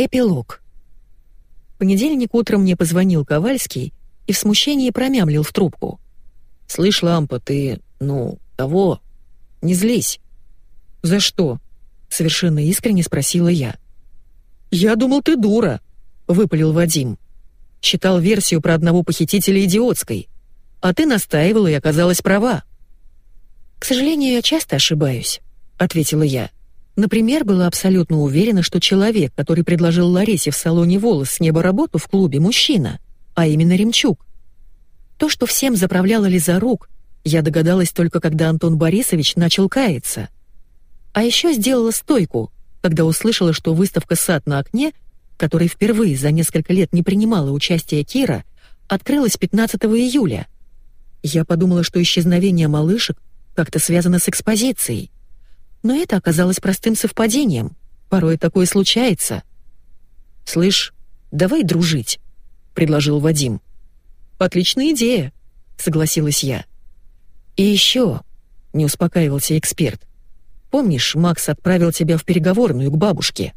Эпилог. В понедельник утром мне позвонил Ковальский и в смущении промямлил в трубку. «Слышь, Лампа, ты, ну, того, не злись». «За что?» — совершенно искренне спросила я. «Я думал, ты дура», — выпалил Вадим. «Считал версию про одного похитителя идиотской, а ты настаивала и оказалась права». «К сожалению, я часто ошибаюсь», — ответила я. Например, была абсолютно уверена, что человек, который предложил Ларисе в салоне «Волос» с неба работу в клубе, мужчина, а именно Ремчук. То, что всем заправляла Лиза Рук, я догадалась только когда Антон Борисович начал каяться. А еще сделала стойку, когда услышала, что выставка «Сад на окне», которой впервые за несколько лет не принимала участие Кира, открылась 15 июля. Я подумала, что исчезновение малышек как-то связано с экспозицией. Но это оказалось простым совпадением. Порой такое случается. «Слышь, давай дружить», — предложил Вадим. «Отличная идея», — согласилась я. «И еще», — не успокаивался эксперт, «помнишь, Макс отправил тебя в переговорную к бабушке?»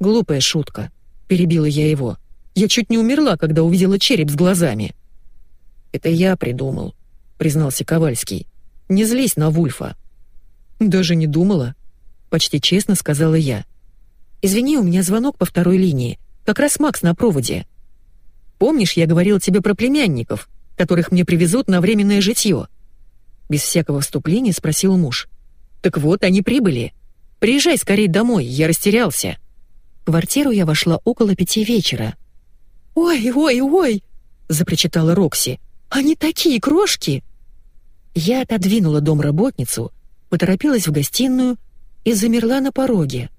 «Глупая шутка», — перебила я его. «Я чуть не умерла, когда увидела череп с глазами». «Это я придумал», — признался Ковальский. «Не злись на Вульфа». «Даже не думала», — почти честно сказала я. «Извини, у меня звонок по второй линии. Как раз Макс на проводе. Помнишь, я говорил тебе про племянников, которых мне привезут на временное житье?» Без всякого вступления спросил муж. «Так вот, они прибыли. Приезжай скорее домой, я растерялся». В квартиру я вошла около пяти вечера. «Ой, ой, ой!» — запричитала Рокси. «Они такие крошки!» Я отодвинула домработницу поторопилась в гостиную и замерла на пороге.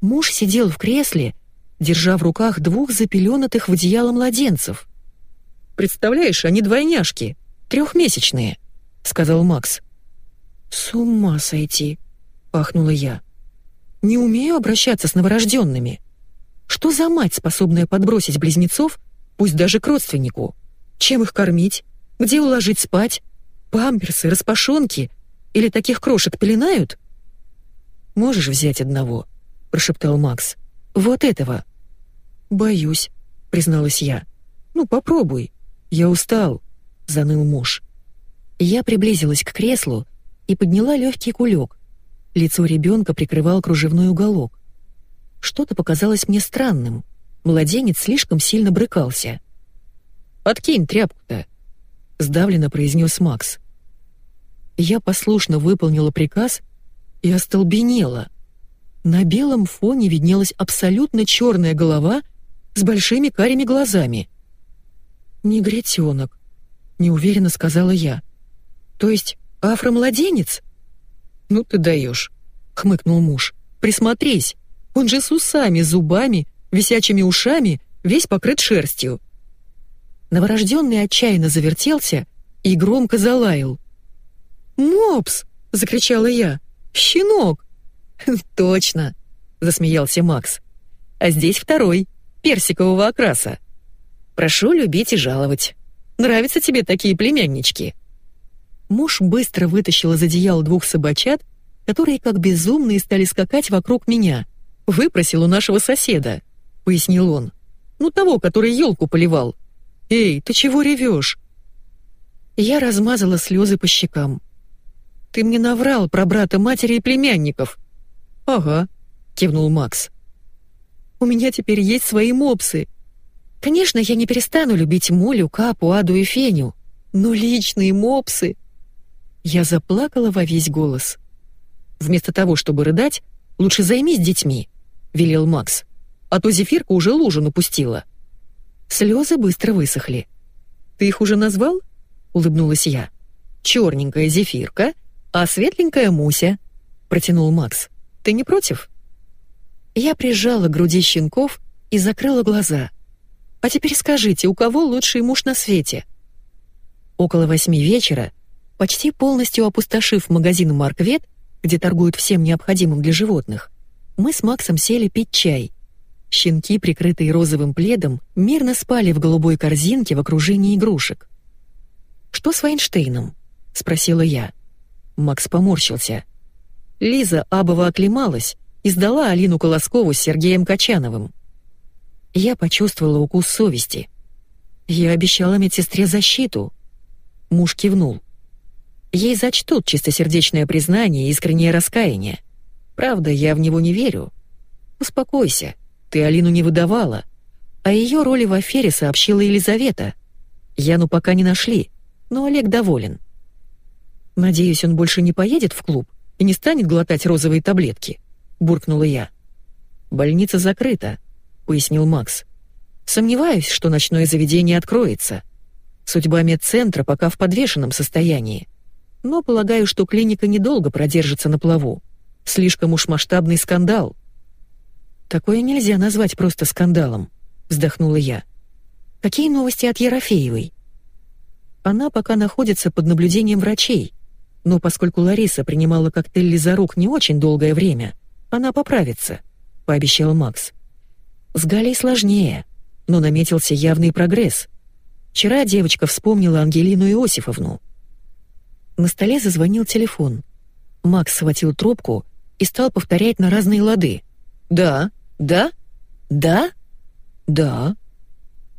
Муж сидел в кресле, держа в руках двух запеленатых в одеяло младенцев. «Представляешь, они двойняшки, трехмесячные», — сказал Макс. «С ума сойти», — пахнула я. «Не умею обращаться с новорожденными. Что за мать, способная подбросить близнецов, пусть даже к родственнику? Чем их кормить? Где уложить спать? Памперсы, распашонки или таких крошек пеленают?» «Можешь взять одного?» — прошептал Макс. «Вот этого». «Боюсь», — призналась я. «Ну, попробуй. Я устал», — заныл муж. Я приблизилась к креслу и подняла легкий кулек. Лицо ребенка прикрывал кружевной уголок. Что-то показалось мне странным. Младенец слишком сильно брыкался. «Откинь тряпку-то», — сдавленно произнес Макс. Я послушно выполнила приказ и остолбенела. На белом фоне виднелась абсолютно черная голова с большими карими глазами. «Негритенок», — неуверенно сказала я. «То есть афромладенец?» «Ну ты даешь», — хмыкнул муж. «Присмотрись, он же с усами, зубами, висячими ушами, весь покрыт шерстью». Новорожденный отчаянно завертелся и громко залаял. «Мопс!» — закричала я. «Щенок!» «Точно!» — засмеялся Макс. «А здесь второй, персикового окраса. Прошу любить и жаловать. Нравятся тебе такие племяннички?» Муж быстро вытащил из одеяла двух собачат, которые как безумные стали скакать вокруг меня. «Выпросил у нашего соседа», — пояснил он. «Ну того, который елку поливал. Эй, ты чего ревешь?» Я размазала слезы по щекам. Ты мне наврал про брата матери и племянников». «Ага», — кивнул Макс. «У меня теперь есть свои мопсы. Конечно, я не перестану любить Молю, Капу, Аду и Феню, но личные мопсы...» Я заплакала во весь голос. «Вместо того, чтобы рыдать, лучше займись детьми», — велел Макс. «А то зефирка уже лужу напустила». Слезы быстро высохли. «Ты их уже назвал?» — улыбнулась я. «Черненькая зефирка, «А светленькая Муся», — протянул Макс. «Ты не против?» Я прижала к груди щенков и закрыла глаза. «А теперь скажите, у кого лучший муж на свете?» Около восьми вечера, почти полностью опустошив магазин «Марквет», где торгуют всем необходимым для животных, мы с Максом сели пить чай. Щенки, прикрытые розовым пледом, мирно спали в голубой корзинке в окружении игрушек. «Что с Вайнштейном?» — спросила я. Макс поморщился. Лиза Абова оклемалась, и сдала Алину Колоскову с Сергеем Качановым. Я почувствовала укус совести. Я обещала медсестре защиту. Муж кивнул. Ей зачтут чистосердечное признание и искреннее раскаяние. Правда, я в него не верю. Успокойся, ты Алину не выдавала. О ее роли в афере сообщила Елизавета. Яну пока не нашли, но Олег доволен. Надеюсь, он больше не поедет в клуб и не станет глотать розовые таблетки, буркнула я. Больница закрыта, пояснил Макс. Сомневаюсь, что ночное заведение откроется. Судьба медцентра пока в подвешенном состоянии. Но полагаю, что клиника недолго продержится на плаву. Слишком уж масштабный скандал. Такое нельзя назвать просто скандалом, вздохнула я. Какие новости от Ерофеевой? Она пока находится под наблюдением врачей, но поскольку Лариса принимала коктейль Лизарук не очень долгое время, она поправится, пообещал Макс. С Галей сложнее, но наметился явный прогресс. Вчера девочка вспомнила Ангелину Иосифовну. На столе зазвонил телефон. Макс схватил трубку и стал повторять на разные лады. «Да, да, да, да».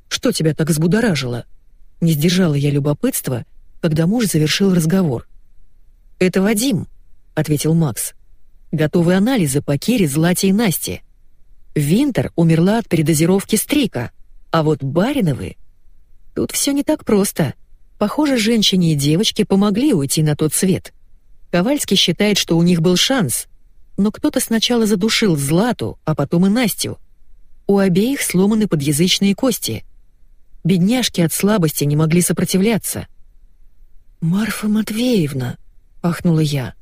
«Что тебя так взбудоражило?» Не сдержала я любопытства, когда муж завершил разговор. «Это Вадим», — ответил Макс. «Готовы анализы по Кире, Злате и Насте. Винтер умерла от передозировки стрика, а вот Бариновы... Тут все не так просто. Похоже, женщине и девочке помогли уйти на тот свет. Ковальский считает, что у них был шанс, но кто-то сначала задушил Злату, а потом и Настю. У обеих сломаны подъязычные кости. Бедняжки от слабости не могли сопротивляться. «Марфа Матвеевна», — ахнула я.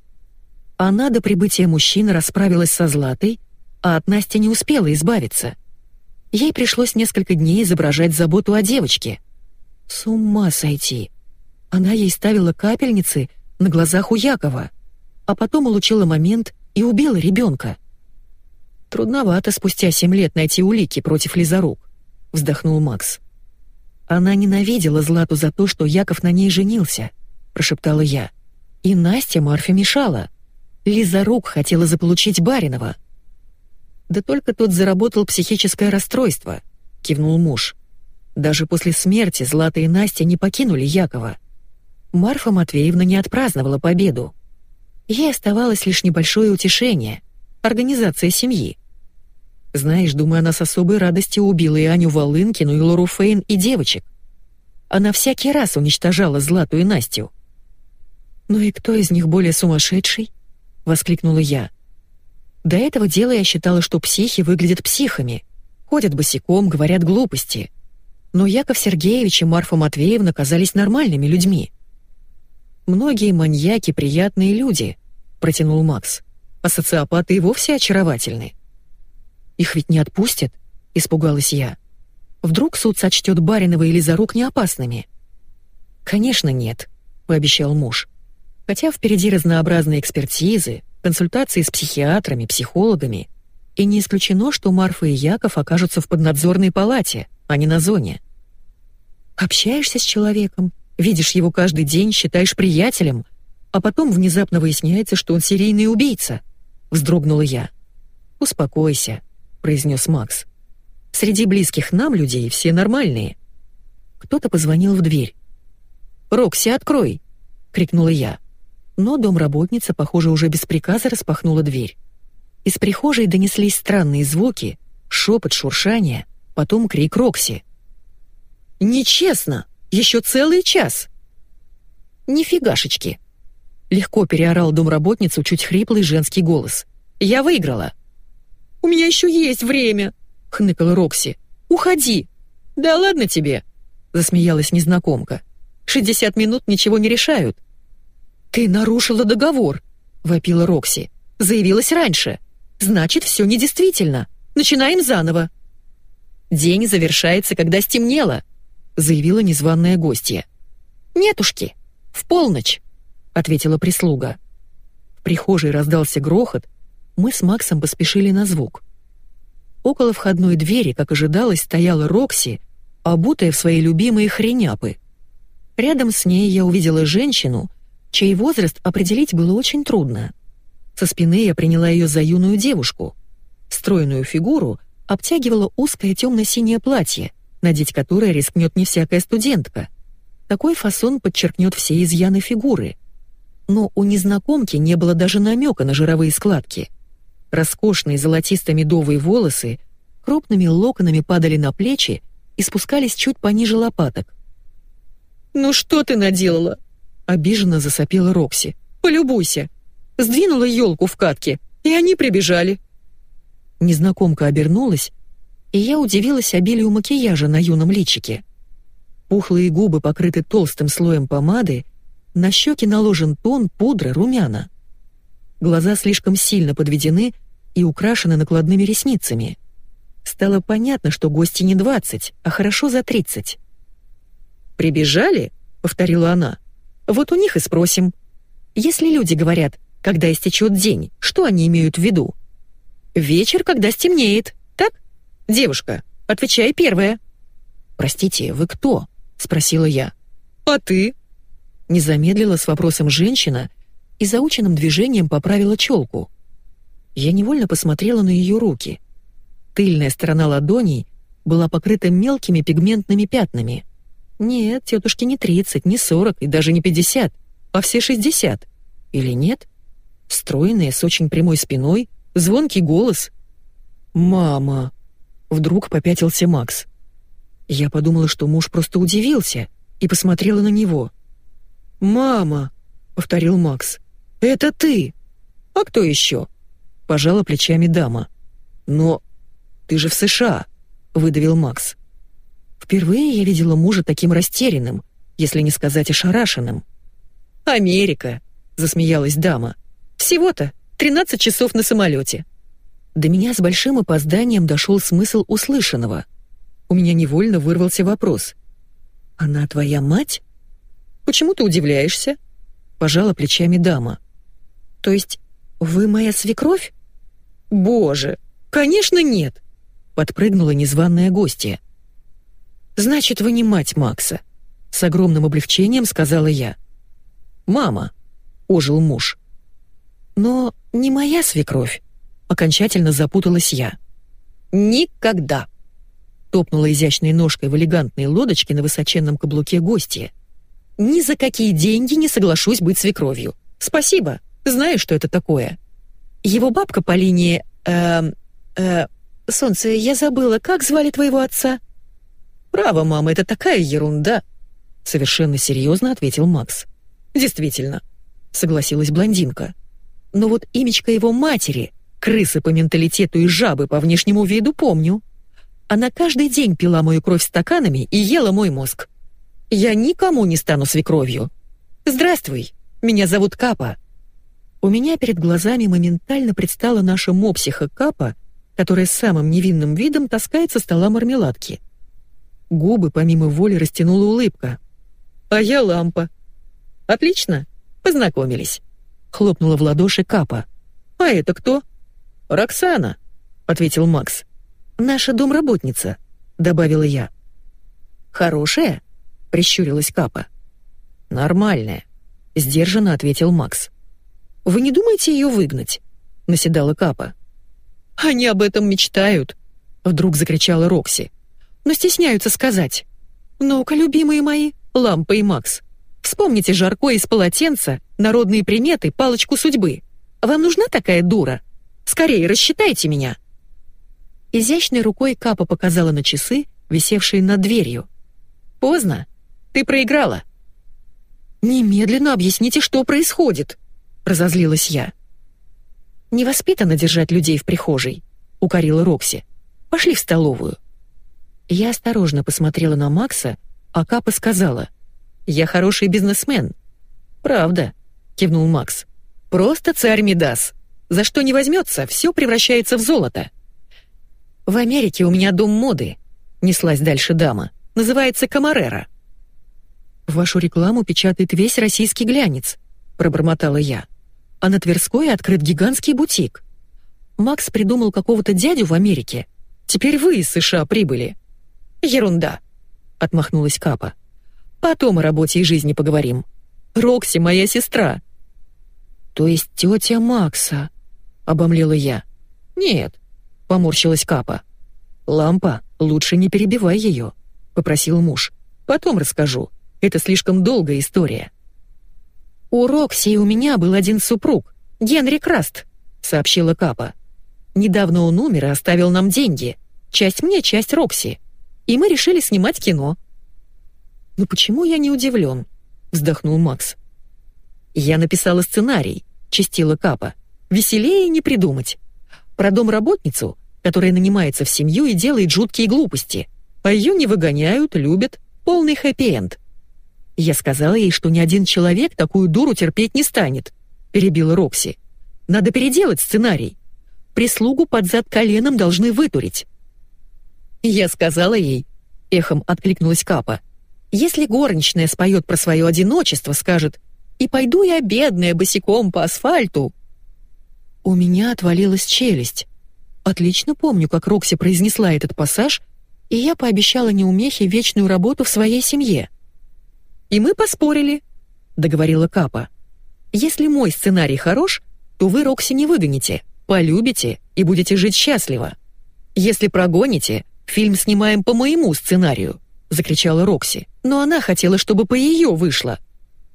Она до прибытия мужчины расправилась со Златой, а от Насти не успела избавиться. Ей пришлось несколько дней изображать заботу о девочке. С ума сойти. Она ей ставила капельницы на глазах у Якова, а потом улучила момент и убила ребенка. Трудновато спустя семь лет найти улики против Лизарук, вздохнул Макс. Она ненавидела Злату за то, что Яков на ней женился, прошептала я. И Настя Марфе мешала. Лизарук хотела заполучить Баринова — да только тот заработал психическое расстройство, кивнул муж. Даже после смерти Злата и Настя не покинули Якова. Марфа Матвеевна не отпраздновала победу. Ей оставалось лишь небольшое утешение — организация семьи. Знаешь, думаю, она с особой радостью убила и Аню Волынкину, и Лору Фейн, и девочек. Она всякий раз уничтожала Злату и Настю. «Ну и кто из них более сумасшедший?» — воскликнула я. До этого дела я считала, что психи выглядят психами, ходят босиком, говорят глупости. Но Яков Сергеевич и Марфа Матвеевна казались нормальными людьми. «Многие маньяки — приятные люди», — протянул Макс. «А социопаты и вовсе очаровательны». «Их ведь не отпустят?» — испугалась я. «Вдруг суд сочтет Баринова или Зарук неопасными?» «Конечно нет», — пообещал муж. «Хотя впереди разнообразные экспертизы, консультации с психиатрами, психологами, и не исключено, что Марфа и Яков окажутся в поднадзорной палате, а не на зоне. Общаешься с человеком, видишь его каждый день, считаешь приятелем, а потом внезапно выясняется, что он серийный убийца. Вздрогнула я. «Успокойся», — произнес Макс. «Среди близких нам людей все нормальные». Кто-то позвонил в дверь. «Рокси, открой!» — крикнула я но домработница, похоже, уже без приказа распахнула дверь. Из прихожей донеслись странные звуки, шепот, шуршание, потом крик Рокси. «Нечестно! Еще целый час!» «Нифигашечки!» Легко переорал домработницу чуть хриплый женский голос. «Я выиграла!» «У меня еще есть время!» — хныкала Рокси. «Уходи!» «Да ладно тебе!» — засмеялась незнакомка. «Шестьдесят минут ничего не решают. «Ты нарушила договор», — вопила Рокси. «Заявилась раньше. Значит, все недействительно. Начинаем заново». «День завершается, когда стемнело», — заявила незваная гостья. «Нетушки, в полночь», — ответила прислуга. В прихожей раздался грохот, мы с Максом поспешили на звук. Около входной двери, как ожидалось, стояла Рокси, обутая в свои любимые хреняпы. Рядом с ней я увидела женщину, чей возраст определить было очень трудно. Со спины я приняла ее за юную девушку. Стройную фигуру обтягивало узкое темно-синее платье, надеть которое рискнет не всякая студентка. Такой фасон подчеркнет все изъяны фигуры. Но у незнакомки не было даже намека на жировые складки. Роскошные золотисто-медовые волосы крупными локонами падали на плечи и спускались чуть пониже лопаток. «Ну что ты наделала?» — обиженно засопела Рокси. «Полюбуйся! Сдвинула елку в катке, и они прибежали!» Незнакомка обернулась, и я удивилась обилию макияжа на юном личике. Пухлые губы покрыты толстым слоем помады, на щеки наложен тон, пудра, румяна. Глаза слишком сильно подведены и украшены накладными ресницами. Стало понятно, что гости не двадцать, а хорошо за тридцать. «Прибежали?» — повторила она. «Вот у них и спросим. Если люди говорят, когда истечет день, что они имеют в виду? Вечер, когда стемнеет, так? Девушка, отвечай первая». «Простите, вы кто?» — спросила я. «А ты?» Не замедлила с вопросом женщина и заученным движением поправила челку. Я невольно посмотрела на ее руки. Тыльная сторона ладоней была покрыта мелкими пигментными пятнами. Нет, тетушке не 30, не 40 и даже не 50, а все 60. Или нет? Стройная, с очень прямой спиной, звонкий голос. «Мама!» Вдруг попятился Макс. Я подумала, что муж просто удивился, и посмотрела на него. «Мама!» — повторил Макс. «Это ты!» «А кто еще?» — пожала плечами дама. «Но ты же в США!» — выдавил Макс. Впервые я видела мужа таким растерянным, если не сказать ошарашенным. «Америка!» — засмеялась дама. «Всего-то 13 часов на самолете». До меня с большим опозданием дошел смысл услышанного. У меня невольно вырвался вопрос. «Она твоя мать?» «Почему ты удивляешься?» — пожала плечами дама. «То есть вы моя свекровь?» «Боже, конечно нет!» — подпрыгнула незваная гостья. «Значит, вы не мать Макса», — с огромным облегчением сказала я. «Мама», — ожил муж. «Но не моя свекровь», — окончательно запуталась я. «Никогда», — топнула изящной ножкой в элегантной лодочке на высоченном каблуке гостья. «Ни за какие деньги не соглашусь быть свекровью. Спасибо, знаю, что это такое. Его бабка по линии... Э, э, солнце, я забыла, как звали твоего отца?» «Право, мама, это такая ерунда!» Совершенно серьезно ответил Макс. «Действительно», — согласилась блондинка. «Но вот имечко его матери, крысы по менталитету и жабы по внешнему виду, помню. Она каждый день пила мою кровь стаканами и ела мой мозг. Я никому не стану свекровью. Здравствуй, меня зовут Капа». У меня перед глазами моментально предстала наша мопсиха Капа, которая с самым невинным видом таскает со стола мармеладки — Губы помимо воли растянула улыбка. «А я лампа». «Отлично, познакомились», — хлопнула в ладоши Капа. «А это кто?» «Роксана», — ответил Макс. «Наша домработница», — добавила я. «Хорошая?» — прищурилась Капа. «Нормальная», — сдержанно ответил Макс. «Вы не думаете ее выгнать?» — наседала Капа. «Они об этом мечтают», — вдруг закричала Рокси но стесняются сказать. «Ну-ка, любимые мои, Лампа и Макс, вспомните жарко из полотенца, народные приметы, палочку судьбы. Вам нужна такая дура? Скорее, рассчитайте меня!» Изящной рукой Капа показала на часы, висевшие над дверью. «Поздно. Ты проиграла». «Немедленно объясните, что происходит», — разозлилась я. «Невоспитанно держать людей в прихожей», — укорила Рокси. «Пошли в столовую». Я осторожно посмотрела на Макса, а Капа сказала, «Я хороший бизнесмен». «Правда», — кивнул Макс. «Просто царь Мидас. За что не возьмется, все превращается в золото». «В Америке у меня дом моды», — неслась дальше дама. «Называется Камарера». «Вашу рекламу печатает весь российский глянец», — пробормотала я. «А на Тверской открыт гигантский бутик. Макс придумал какого-то дядю в Америке. Теперь вы из США прибыли». «Ерунда», — отмахнулась Капа. «Потом о работе и жизни поговорим. Рокси моя сестра». «То есть тетя Макса?» — обомлела я. «Нет», — поморщилась Капа. «Лампа, лучше не перебивай ее», — попросил муж. «Потом расскажу. Это слишком долгая история». «У Рокси и у меня был один супруг, Генри Краст», — сообщила Капа. «Недавно он умер и оставил нам деньги. Часть мне, часть Рокси. И мы решили снимать кино». «Ну почему я не удивлен?» — вздохнул Макс. «Я написала сценарий», — чистила Капа. «Веселее не придумать. Про домработницу, которая нанимается в семью и делает жуткие глупости. А ее не выгоняют, любят. Полный хэппи-энд». Я сказала ей, что ни один человек такую дуру терпеть не станет, перебила Рокси. Надо переделать сценарий. Прислугу под зад коленом должны вытурить. Я сказала ей, эхом откликнулась Капа. Если горничная споет про свое одиночество, скажет и пойду я, бедная, босиком по асфальту». У меня отвалилась челюсть. Отлично помню, как Рокси произнесла этот пассаж, и я пообещала неумехе вечную работу в своей семье. «И мы поспорили», — договорила Капа. «Если мой сценарий хорош, то вы Рокси не выгоните, полюбите и будете жить счастливо. Если прогоните, фильм снимаем по моему сценарию», — закричала Рокси. «Но она хотела, чтобы по ее вышло».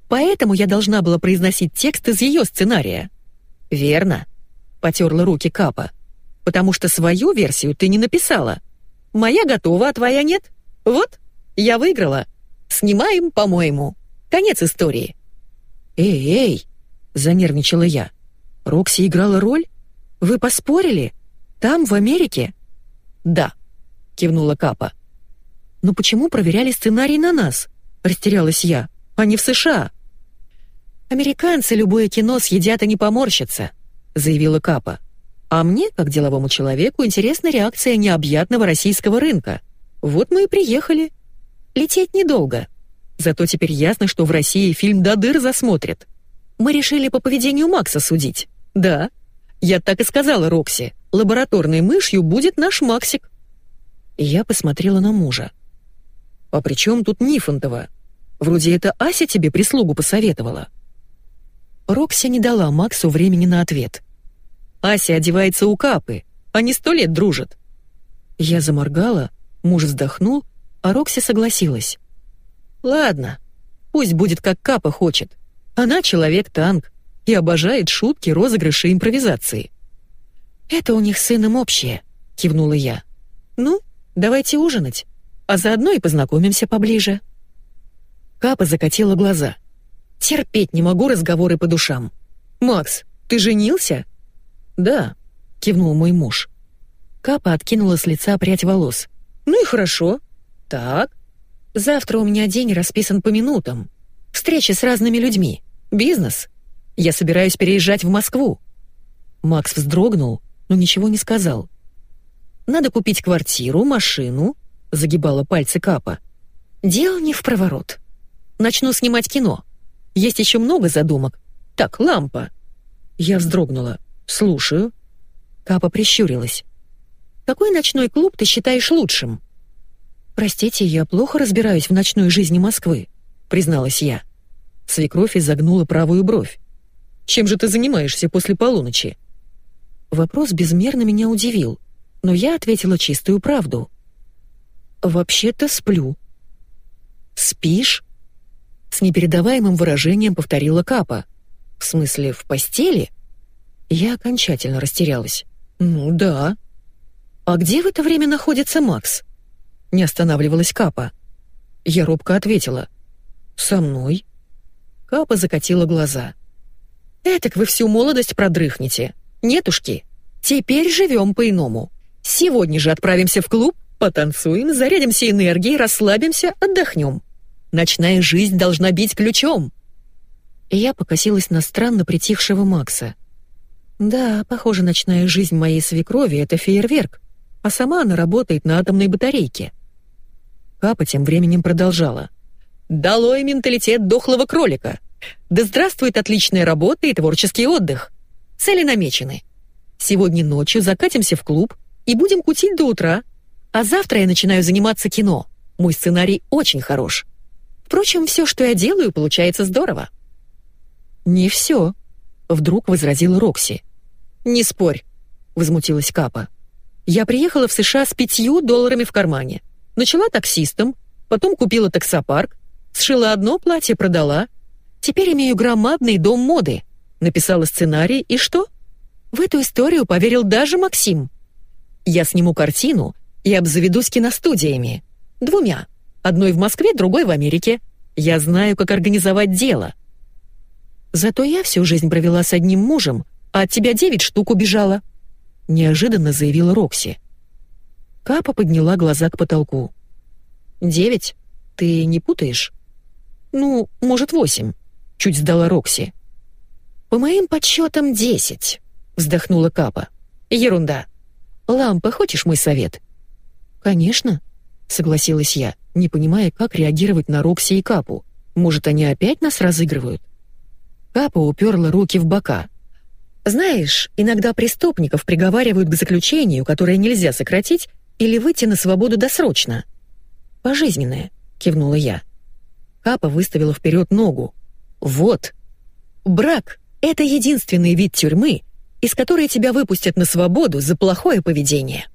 Поэтому я должна была произносить текст из ее сценария. Верно, потерла руки Капа. Потому что свою версию ты не написала. Моя готова, а твоя нет. Вот, я выиграла. Снимаем, по-моему. Конец истории. Эй, эй, занервничала я. Рокси играла роль? Вы поспорили? Там, в Америке? Да, кивнула Капа. Но почему проверяли сценарий на нас? Растерялась я. А не в США. «Американцы любое кино съедят и не поморщатся», — заявила Капа. «А мне, как деловому человеку, интересна реакция необъятного российского рынка. Вот мы и приехали. Лететь недолго. Зато теперь ясно, что в России фильм до дыр засмотрят. Мы решили по поведению Макса судить. Да. Я так и сказала Рокси. Лабораторной мышью будет наш Максик». Я посмотрела на мужа. «А при чем тут Нифонтова? Вроде это Ася тебе прислугу посоветовала». Рокси не дала Максу времени на ответ. «Ася одевается у Капы, они сто лет дружат». Я заморгала, муж вздохнул, а Рокси согласилась. «Ладно, пусть будет как Капа хочет. Она человек-танк и обожает шутки, розыгрыши, импровизации». «Это у них с сыном общее», — кивнула я. «Ну, давайте ужинать, а заодно и познакомимся поближе». Капа закатила глаза — Терпеть не могу разговоры по душам. «Макс, ты женился?» «Да», — кивнул мой муж. Капа откинула с лица прядь волос. «Ну и хорошо. Так. Завтра у меня день расписан по минутам. Встречи с разными людьми. Бизнес. Я собираюсь переезжать в Москву». Макс вздрогнул, но ничего не сказал. «Надо купить квартиру, машину», — загибала пальцы Капа. «Дело не в проворот. Начну снимать кино. Есть еще много задумок. Так, лампа». Я вздрогнула. «Слушаю». Капа прищурилась. «Какой ночной клуб ты считаешь лучшим?» «Простите, я плохо разбираюсь в ночной жизни Москвы», — призналась я. Свекровь изогнула правую бровь. «Чем же ты занимаешься после полуночи?» Вопрос безмерно меня удивил, но я ответила чистую правду. «Вообще-то сплю». «Спишь?» С непередаваемым выражением повторила Капа. «В смысле, в постели?» Я окончательно растерялась. «Ну да». «А где в это время находится Макс?» Не останавливалась Капа. Я робко ответила. «Со мной». Капа закатила глаза. «Этак вы всю молодость продрыхнете. Нетушки, теперь живем по-иному. Сегодня же отправимся в клуб, потанцуем, зарядимся энергией, расслабимся, отдохнем. Ночная жизнь должна бить ключом!» Я покосилась на странно притихшего Макса. «Да, похоже, ночная жизнь моей свекрови — это фейерверк, а сама она работает на атомной батарейке». Капа тем временем продолжала. «Долой менталитет дохлого кролика! Да здравствует отличная работа и творческий отдых! Цели намечены. Сегодня ночью закатимся в клуб и будем кутить до утра, а завтра я начинаю заниматься кино. Мой сценарий очень хорош. Впрочем, все, что я делаю, получается здорово». «Не все», Вдруг возразила Рокси. «Не спорь», — возмутилась Капа. «Я приехала в США с пятью долларами в кармане. Начала таксистом, потом купила таксопарк, сшила одно платье, продала. Теперь имею громадный дом моды. Написала сценарий, и что? В эту историю поверил даже Максим. Я сниму картину и обзаведусь киностудиями. Двумя. Одной в Москве, другой в Америке. Я знаю, как организовать дело. Зато я всю жизнь провела с одним мужем, а от тебя девять штук убежала. Неожиданно заявила Рокси. Капа подняла глаза к потолку. «Девять? Ты не путаешь?» «Ну, может, восемь», — чуть сдала Рокси. «По моим подсчетам десять», — вздохнула Капа. «Ерунда. Лампа, хочешь мой совет?» «Конечно», — согласилась я, не понимая, как реагировать на Рокси и Капу. «Может, они опять нас разыгрывают?» Капа уперла руки в бока. «Знаешь, иногда преступников приговаривают к заключению, которое нельзя сократить или выйти на свободу досрочно». «Пожизненное», — кивнула я. Капа выставила вперед ногу. «Вот. Брак — это единственный вид тюрьмы, из которой тебя выпустят на свободу за плохое поведение».